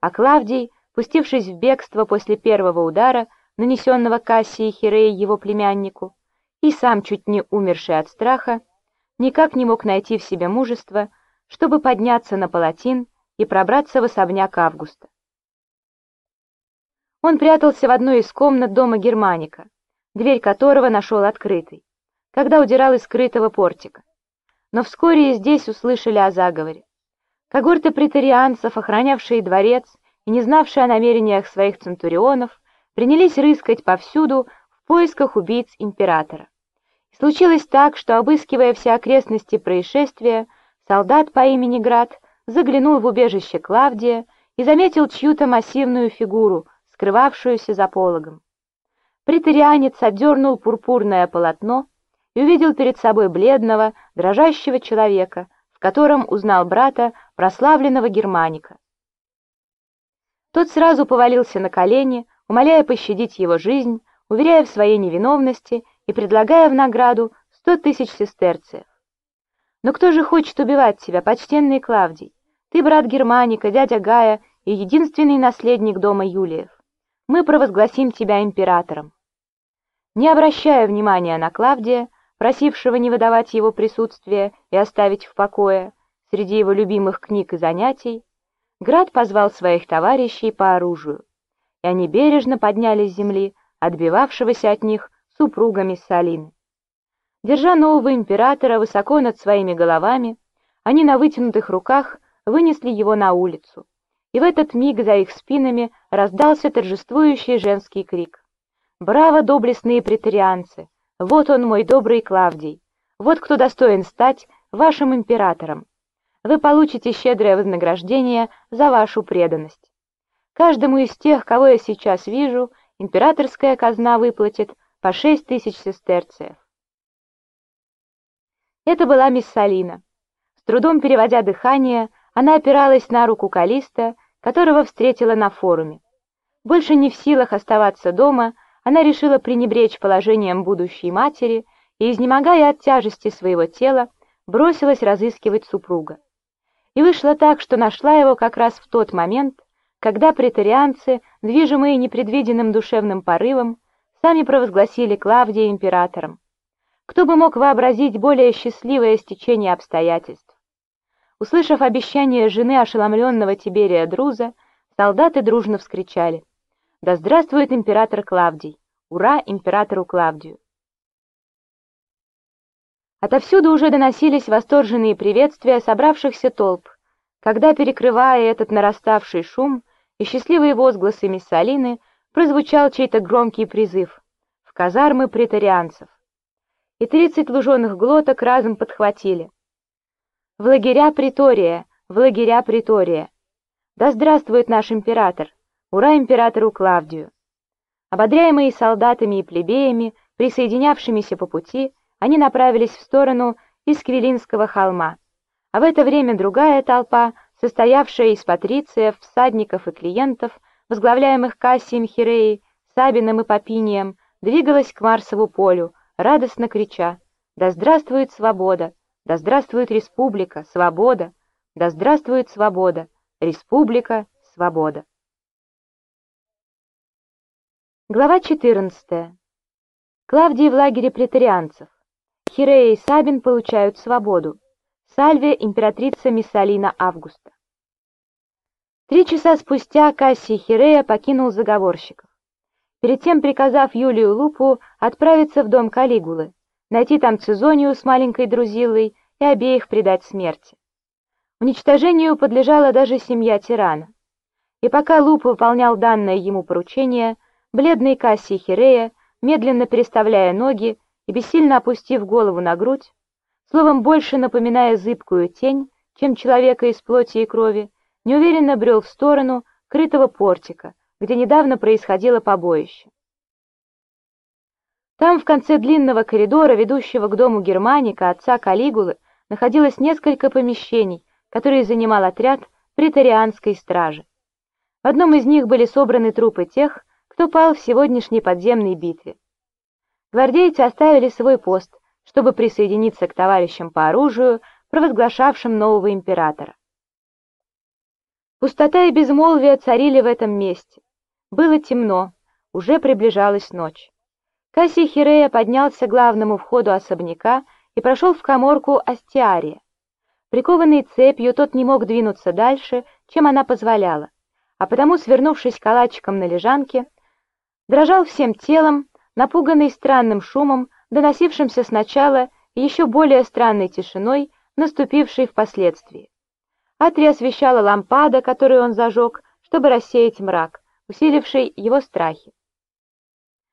а Клавдий, пустившись в бегство после первого удара, нанесенного Кассией Хиреей его племяннику, и сам чуть не умерший от страха, никак не мог найти в себе мужества, чтобы подняться на палатин и пробраться в особняк Августа. Он прятался в одной из комнат дома Германика, дверь которого нашел открытой, когда удирал из скрытого портика. Но вскоре и здесь услышали о заговоре. Когорты претарианцев, охранявшие дворец и не знавшие о намерениях своих центурионов, принялись рыскать повсюду в поисках убийц императора. И случилось так, что, обыскивая все окрестности происшествия, солдат по имени Град заглянул в убежище Клавдия и заметил чью-то массивную фигуру, скрывавшуюся за пологом. Притарианец отдернул пурпурное полотно и увидел перед собой бледного, дрожащего человека, в котором узнал брата прославленного Германика. Тот сразу повалился на колени, умоляя пощадить его жизнь, уверяя в своей невиновности и предлагая в награду сто тысяч сестерцев. Но кто же хочет убивать тебя, почтенный Клавдий? Ты брат Германика, дядя Гая и единственный наследник дома Юлиев. Мы провозгласим тебя императором. Не обращая внимания на Клавдия, просившего не выдавать его присутствие и оставить в покое, среди его любимых книг и занятий, Град позвал своих товарищей по оружию, и они бережно подняли с земли отбивавшегося от них супруга Миссалины. Держа нового императора высоко над своими головами, они на вытянутых руках вынесли его на улицу, и в этот миг за их спинами раздался торжествующий женский крик. «Браво, доблестные претарианцы! Вот он, мой добрый Клавдий! Вот кто достоин стать вашим императором! Вы получите щедрое вознаграждение за вашу преданность. Каждому из тех, кого я сейчас вижу, императорская казна выплатит по шесть тысяч сестерцев». Это была мисс Салина. С трудом переводя дыхание, она опиралась на руку Калиста, которого встретила на форуме. Больше не в силах оставаться дома, она решила пренебречь положением будущей матери и, изнемогая от тяжести своего тела, бросилась разыскивать супруга. И вышло так, что нашла его как раз в тот момент, когда претарианцы, движимые непредвиденным душевным порывом, сами провозгласили Клавдия императором. Кто бы мог вообразить более счастливое стечение обстоятельств? Услышав обещание жены ошеломленного Тиберия Друза, солдаты дружно вскричали «Да здравствует император Клавдий! Ура императору Клавдию!» Отовсюду уже доносились восторженные приветствия собравшихся толп, когда, перекрывая этот нараставший шум и счастливые возгласы Миссалины, прозвучал чей-то громкий призыв в казармы претарианцев. И тридцать луженых глоток разом подхватили — в лагеря Притория, в лагеря Притория. Да здравствует наш император! Ура императору Клавдию! Ободряемые солдатами и плебеями, присоединявшимися по пути, они направились в сторону Исквилинского холма. А в это время другая толпа, состоявшая из патрициев, всадников и клиентов, возглавляемых Кассием Хиреей, Сабином и Папинием, двигалась к Марсову полю, радостно крича «Да здравствует свобода! Да здравствует республика, свобода! Да здравствует свобода! Республика, свобода! Глава 14. Клавдий в лагере претарианцев. Хирея и Сабин получают свободу. Сальвия императрица Миссалина Августа. Три часа спустя Кассий Хирея покинул заговорщиков. Перед тем приказав Юлию Лупу отправиться в дом Калигулы, найти там Цезонию с маленькой друзилой и обеих предать смерти. Уничтожению подлежала даже семья тирана. И пока Луп выполнял данное ему поручение, бледный Кассий Хирея, медленно переставляя ноги и бессильно опустив голову на грудь, словом больше напоминая зыбкую тень, чем человека из плоти и крови, неуверенно брел в сторону крытого портика, где недавно происходило побоище. Там, в конце длинного коридора, ведущего к дому Германика, отца Калигулы, находилось несколько помещений, которые занимал отряд претарианской стражи. В одном из них были собраны трупы тех, кто пал в сегодняшней подземной битве. Гвардейцы оставили свой пост, чтобы присоединиться к товарищам по оружию, провозглашавшим нового императора. Пустота и безмолвие царили в этом месте. Было темно, уже приближалась ночь. Кассий Хирея поднялся к главному входу особняка и прошел в коморку Астиария. Прикованный цепью, тот не мог двинуться дальше, чем она позволяла, а потому, свернувшись калачиком на лежанке, дрожал всем телом, напуганный странным шумом, доносившимся сначала и еще более странной тишиной, наступившей впоследствии. Атри освещала лампада, которую он зажег, чтобы рассеять мрак, усиливший его страхи.